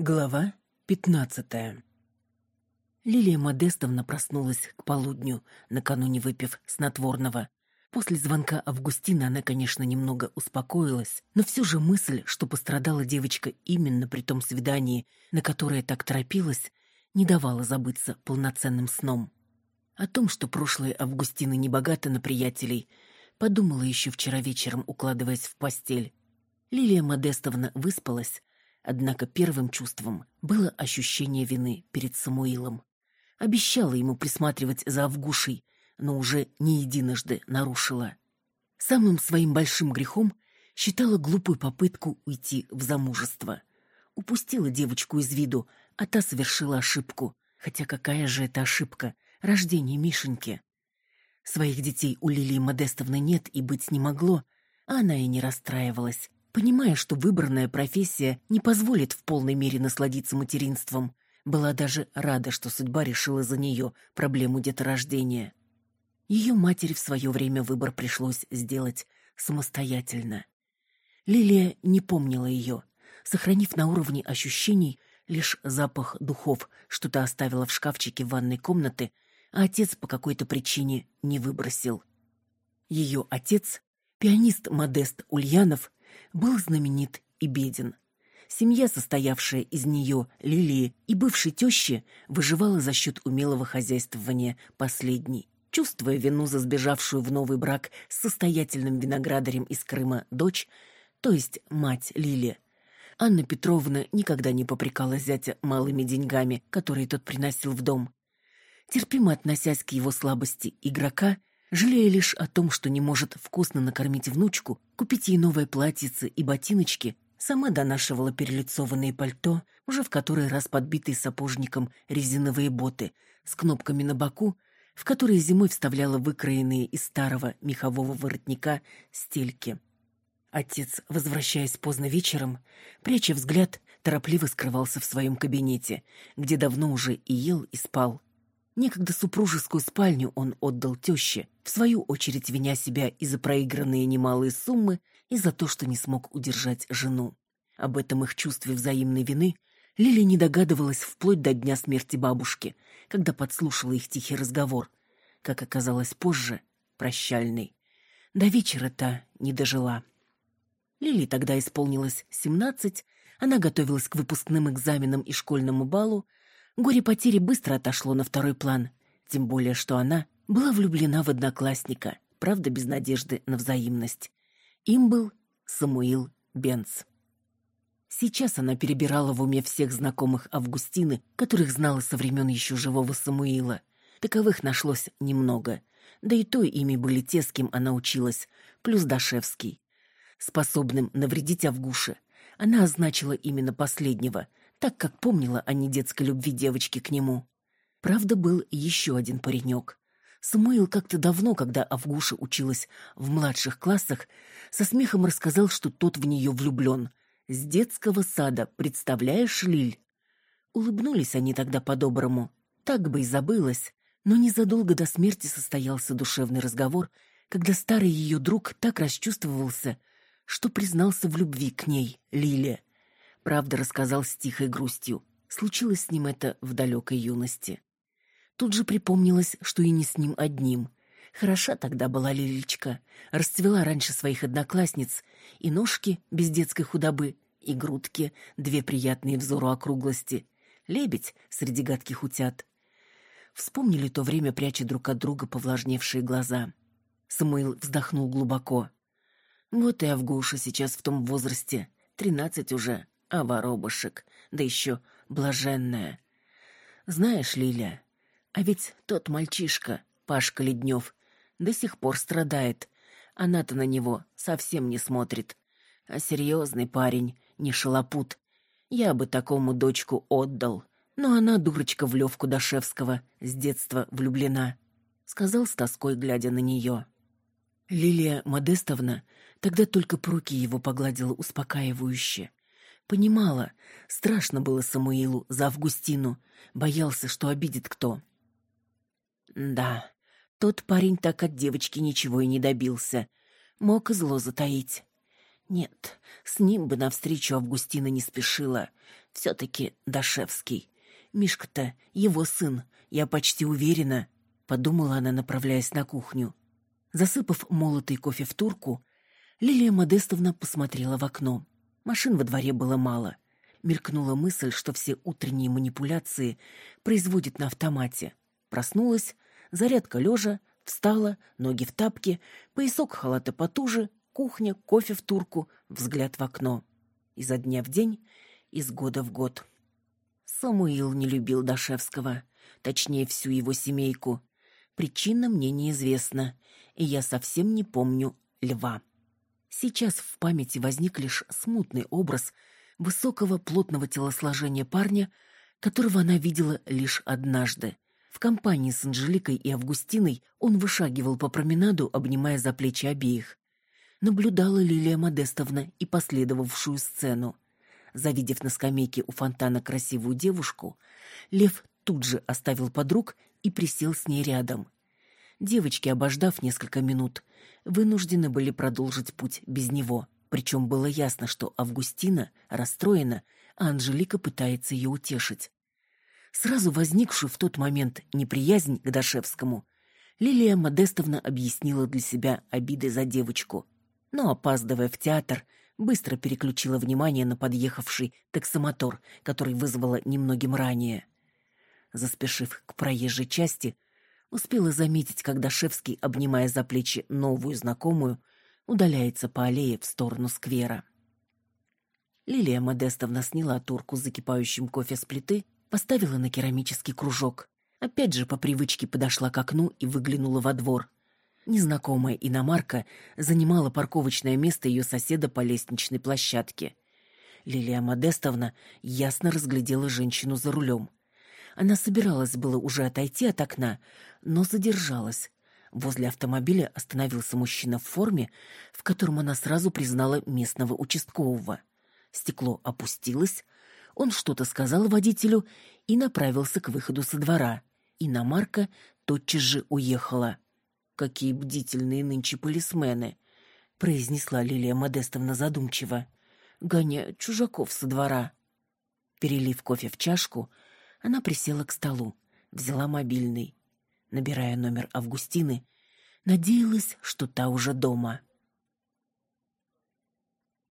Глава пятнадцатая Лилия Модестовна проснулась к полудню, накануне выпив снотворного. После звонка Августина она, конечно, немного успокоилась, но все же мысль, что пострадала девочка именно при том свидании, на которое так торопилась, не давала забыться полноценным сном. О том, что прошлое Августины не богато на приятелей, подумала еще вчера вечером, укладываясь в постель. Лилия Модестовна выспалась, однако первым чувством было ощущение вины перед Самуилом. Обещала ему присматривать за Авгушей, но уже не единожды нарушила. Самым своим большим грехом считала глупую попытку уйти в замужество. Упустила девочку из виду, а та совершила ошибку. Хотя какая же это ошибка? Рождение Мишеньки. Своих детей у Лилии Модестовны нет и быть не могло, а она и не расстраивалась, понимая, что выбранная профессия не позволит в полной мере насладиться материнством. Была даже рада, что судьба решила за нее проблему деторождения. Ее матери в свое время выбор пришлось сделать самостоятельно. Лилия не помнила ее, сохранив на уровне ощущений лишь запах духов, что-то оставила в шкафчике ванной комнаты, а отец по какой-то причине не выбросил. Ее отец, пианист Модест Ульянов, был знаменит и беден. Семья, состоявшая из нее, Лилии и бывшей тещи, выживала за счет умелого хозяйствования последней. Чувствуя вину за сбежавшую в новый брак с состоятельным виноградарем из Крыма дочь, то есть мать Лили, Анна Петровна никогда не попрекала зятя малыми деньгами, которые тот приносил в дом терпимо относясь к его слабости игрока, жалея лишь о том, что не может вкусно накормить внучку, купить ей новое платьице и ботиночки, сама донашивала перелицованные пальто, уже в который раз подбитые сапожником резиновые боты с кнопками на боку, в которые зимой вставляла выкроенные из старого мехового воротника стельки. Отец, возвращаясь поздно вечером, пряча взгляд, торопливо скрывался в своем кабинете, где давно уже и ел, и спал. Некогда супружескую спальню он отдал теще, в свою очередь виня себя и за проигранные немалые суммы, и за то, что не смог удержать жену. Об этом их чувстве взаимной вины Лили не догадывалась вплоть до дня смерти бабушки, когда подслушала их тихий разговор. Как оказалось позже, прощальный. До вечера-то не дожила. Лили тогда исполнилось семнадцать, она готовилась к выпускным экзаменам и школьному балу, Горе потери быстро отошло на второй план, тем более что она была влюблена в одноклассника, правда, без надежды на взаимность. Им был Самуил Бенц. Сейчас она перебирала в уме всех знакомых Августины, которых знала со времен еще живого Самуила. Таковых нашлось немного. Да и то ими были те, с кем она училась, плюс Дашевский. Способным навредить Авгуше, она означила именно последнего — так как помнила о недетской любви девочки к нему. Правда, был еще один паренек. Самуил как-то давно, когда Авгуша училась в младших классах, со смехом рассказал, что тот в нее влюблен. С детского сада, представляешь, Лиль? Улыбнулись они тогда по-доброму. Так бы и забылось. Но незадолго до смерти состоялся душевный разговор, когда старый ее друг так расчувствовался, что признался в любви к ней, Лиле. Правда, рассказал с тихой грустью. Случилось с ним это в далекой юности. Тут же припомнилось, что и не с ним одним. Хороша тогда была Лилечка. Расцвела раньше своих одноклассниц. И ножки без детской худобы, и грудки, две приятные взору округлости. Лебедь среди гадких утят. Вспомнили то время, пряча друг от друга повлажневшие глаза. Самуил вздохнул глубоко. Вот и Авгуша сейчас в том возрасте. Тринадцать уже а воробушек, да еще блаженная. Знаешь, Лиля, а ведь тот мальчишка, Пашка Леднев, до сих пор страдает. Она-то на него совсем не смотрит. А серьезный парень, не шалопут. Я бы такому дочку отдал. Но она, дурочка в Левку Дашевского, с детства влюблена. Сказал с тоской, глядя на нее. Лилия Модестовна тогда только по руке его погладила успокаивающе. Понимала, страшно было Самуилу за Августину, боялся, что обидит кто. Да, тот парень так от девочки ничего и не добился. Мог и зло затаить. Нет, с ним бы навстречу Августина не спешила. Все-таки Дашевский. Мишка-то его сын, я почти уверена, подумала она, направляясь на кухню. Засыпав молотый кофе в турку, Лилия Модестовна посмотрела в окно. Машин во дворе было мало. Мелькнула мысль, что все утренние манипуляции производит на автомате. Проснулась, зарядка лежа, встала, ноги в тапки, поясок халата потуже, кухня, кофе в турку, взгляд в окно. Изо дня в день, из года в год. Самуил не любил Дашевского, точнее всю его семейку. Причина мне неизвестна, и я совсем не помню льва. Сейчас в памяти возник лишь смутный образ высокого плотного телосложения парня, которого она видела лишь однажды. В компании с Анжеликой и Августиной он вышагивал по променаду, обнимая за плечи обеих. Наблюдала Лилия Модестовна и последовавшую сцену. Завидев на скамейке у фонтана красивую девушку, Лев тут же оставил подруг и присел с ней рядом. Девочки, обождав несколько минут, вынуждены были продолжить путь без него. Причем было ясно, что Августина расстроена, а Анжелика пытается ее утешить. Сразу возникшую в тот момент неприязнь к Дашевскому Лилия Модестовна объяснила для себя обиды за девочку. Но, опаздывая в театр, быстро переключила внимание на подъехавший таксомотор, который вызвала немногим ранее. Заспешив к проезжей части, успела заметить, когда Шевский, обнимая за плечи новую знакомую, удаляется по аллее в сторону сквера. Лилия Модестовна сняла турку с закипающим кофе с плиты, поставила на керамический кружок. Опять же по привычке подошла к окну и выглянула во двор. Незнакомая иномарка занимала парковочное место ее соседа по лестничной площадке. Лилия Модестовна ясно разглядела женщину за рулем. Она собиралась было уже отойти от окна, но задержалась. Возле автомобиля остановился мужчина в форме, в котором она сразу признала местного участкового. Стекло опустилось, он что-то сказал водителю и направился к выходу со двора. Иномарка тотчас же уехала. Какие бдительные нынче полисмены, произнесла Лилия Модестовна задумчиво, гоняют чужаков со двора. Перелив кофе в чашку, она присела к столу, взяла мобильный, набирая номер Августины, надеялась, что та уже дома.